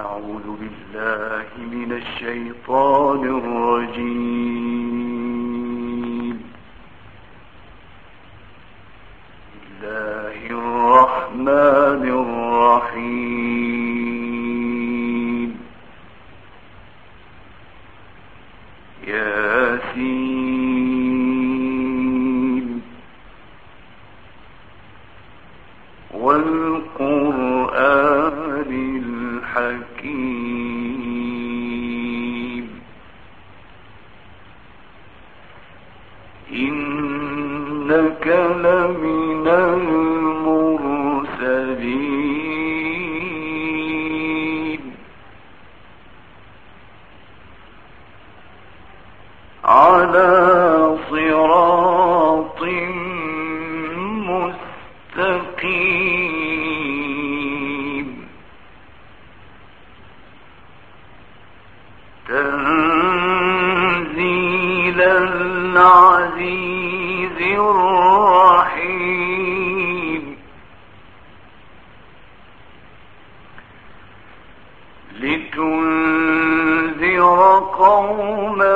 أعوذ بالله من الشيطان الرجيم. الله الرحمن الرحيم. ياسين إنك لمن المرسلين. على صراط مستقيم. لتنذر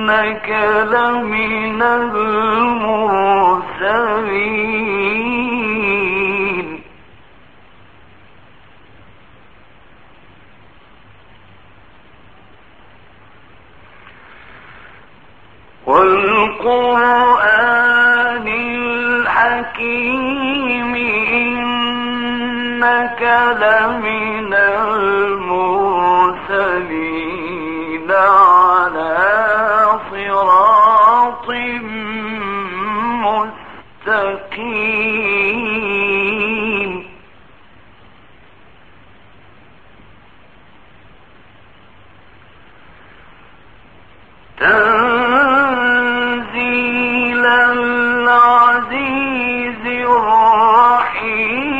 إنك لمن المرسلين. والقرآن الحكيم إنك لمن مستقيم تنزيل العزيز الرحيم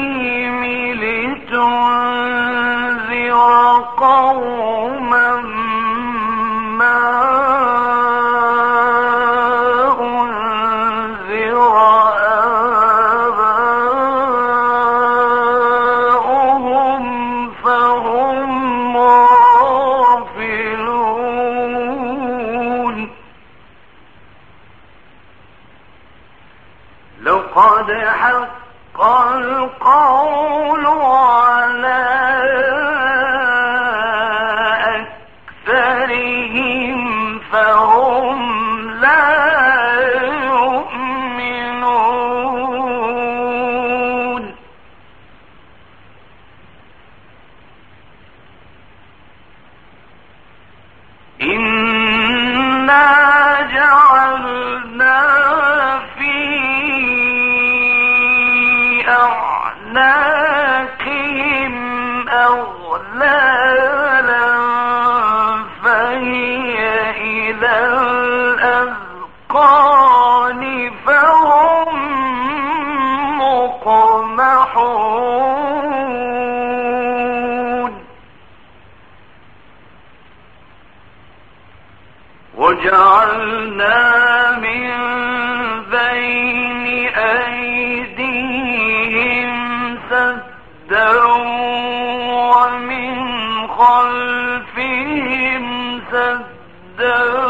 إنا جعلنا مقمحون وجعلنا من بين أيديهم سدا ومن خلفهم سدا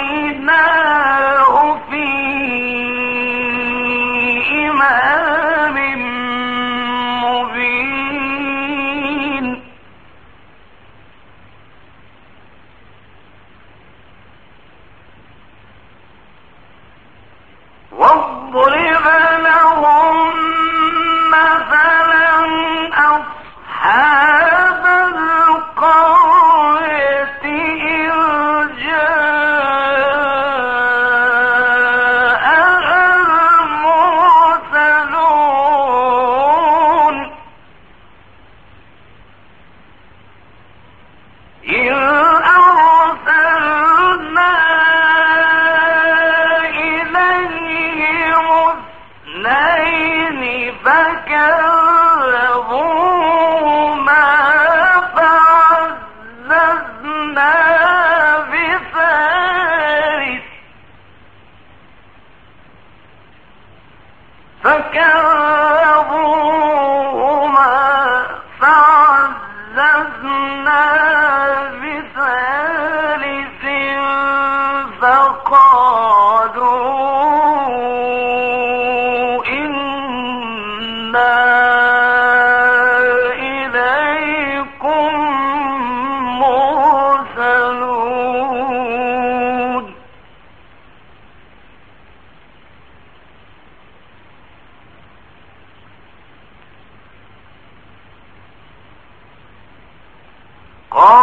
بشر كَانَ مثلنا